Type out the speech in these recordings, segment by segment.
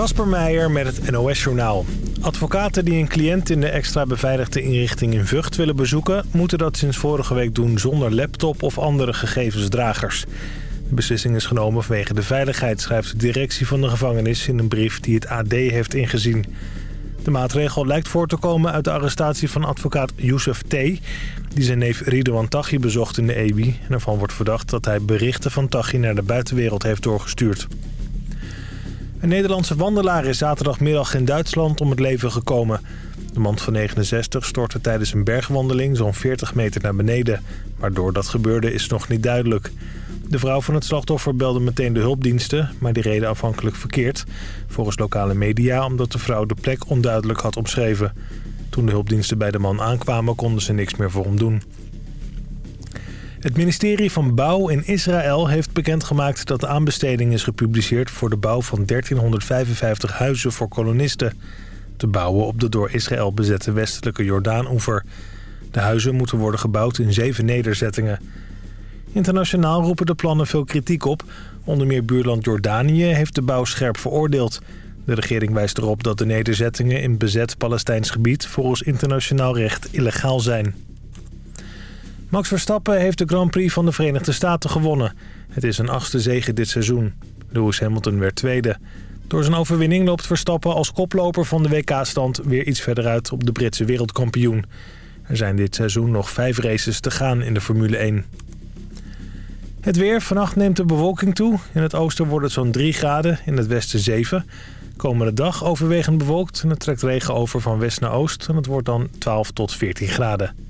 Kasper Meijer met het NOS-journaal. Advocaten die een cliënt in de extra beveiligde inrichting in Vught willen bezoeken... moeten dat sinds vorige week doen zonder laptop of andere gegevensdragers. De beslissing is genomen vanwege de veiligheid... schrijft de directie van de gevangenis in een brief die het AD heeft ingezien. De maatregel lijkt voor te komen uit de arrestatie van advocaat Youssef T... die zijn neef Ridouan Taghi bezocht in de EBI... en ervan wordt verdacht dat hij berichten van Taghi naar de buitenwereld heeft doorgestuurd. Een Nederlandse wandelaar is zaterdagmiddag in Duitsland om het leven gekomen. De man van 69 stortte tijdens een bergwandeling zo'n 40 meter naar beneden. Waardoor dat gebeurde is nog niet duidelijk. De vrouw van het slachtoffer belde meteen de hulpdiensten, maar die reden afhankelijk verkeerd. Volgens lokale media omdat de vrouw de plek onduidelijk had omschreven. Toen de hulpdiensten bij de man aankwamen konden ze niks meer voor hem doen. Het ministerie van Bouw in Israël heeft bekendgemaakt dat de aanbesteding is gepubliceerd voor de bouw van 1355 huizen voor kolonisten. Te bouwen op de door Israël bezette westelijke Jordaan-oever. De huizen moeten worden gebouwd in zeven nederzettingen. Internationaal roepen de plannen veel kritiek op. Onder meer buurland Jordanië heeft de bouw scherp veroordeeld. De regering wijst erop dat de nederzettingen in bezet Palestijns gebied volgens internationaal recht illegaal zijn. Max Verstappen heeft de Grand Prix van de Verenigde Staten gewonnen. Het is een achtste zege dit seizoen. Lewis Hamilton werd tweede. Door zijn overwinning loopt Verstappen als koploper van de WK-stand... weer iets verder uit op de Britse wereldkampioen. Er zijn dit seizoen nog vijf races te gaan in de Formule 1. Het weer. Vannacht neemt de bewolking toe. In het oosten wordt het zo'n 3 graden, in het westen 7. Komende dag overwegend bewolkt en het trekt regen over van west naar oost... en het wordt dan 12 tot 14 graden.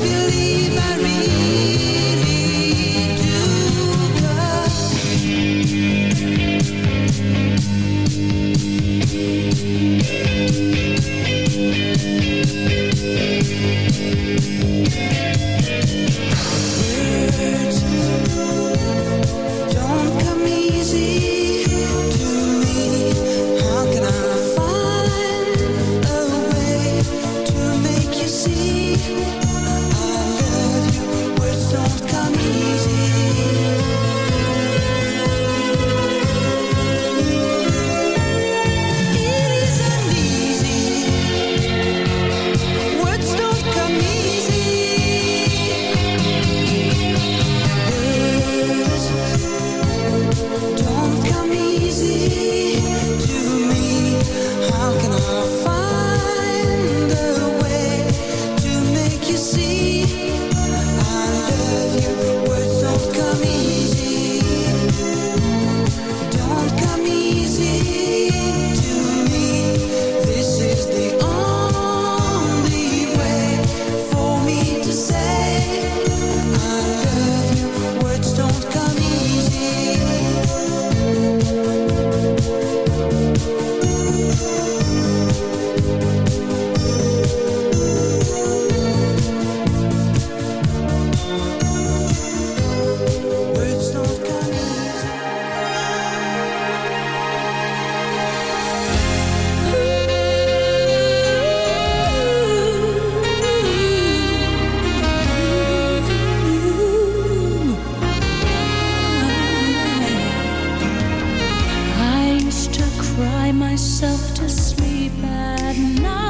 believe I really. myself to sleep at night.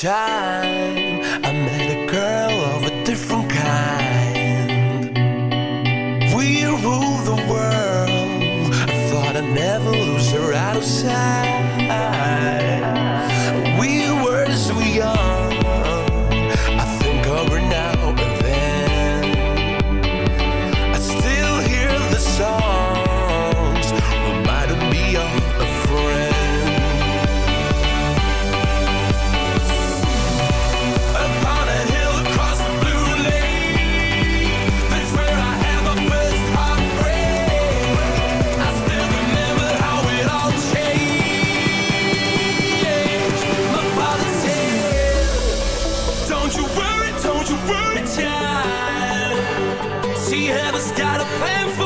Time See, heaven's got a plan for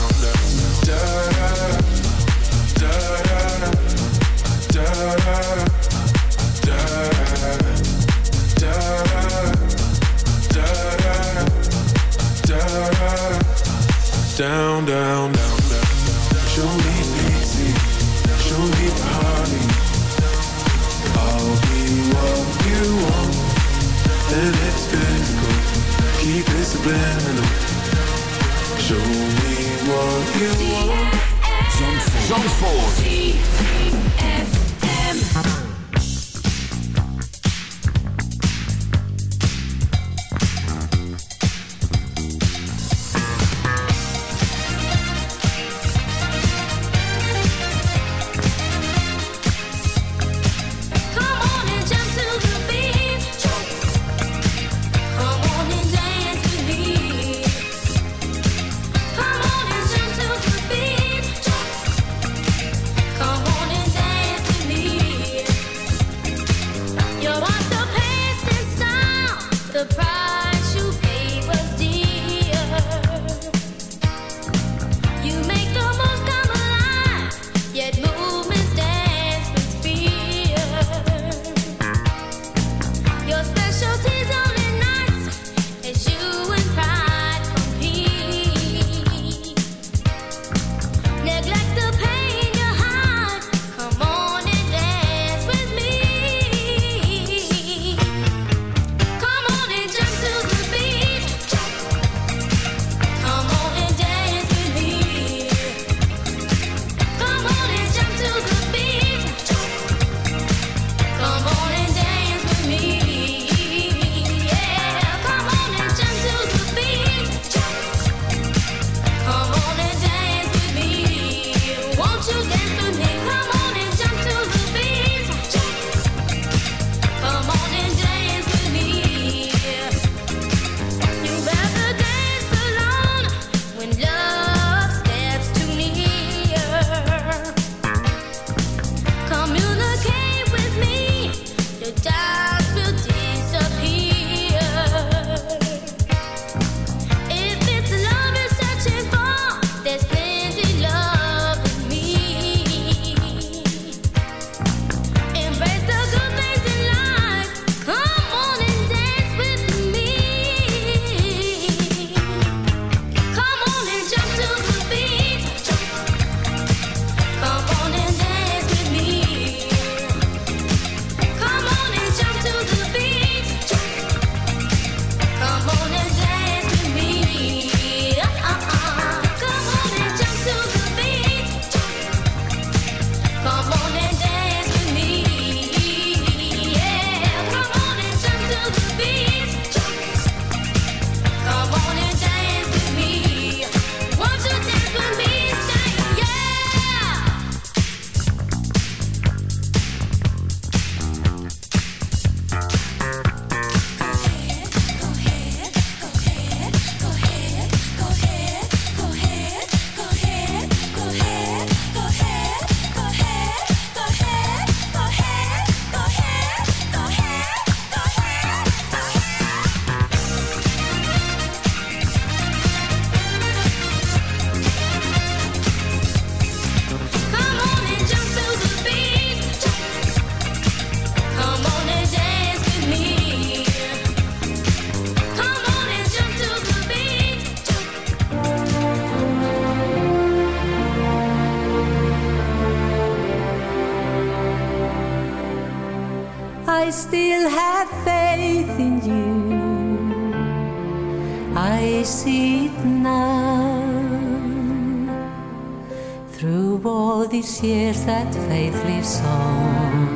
those years that faith lives on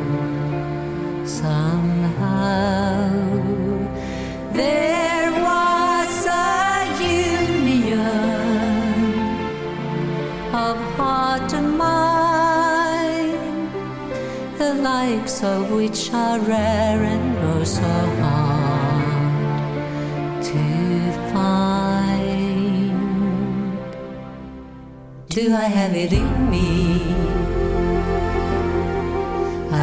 somehow. There was a union of heart and mind, the likes of which are rare and oh so hard to find. Do I have it in me?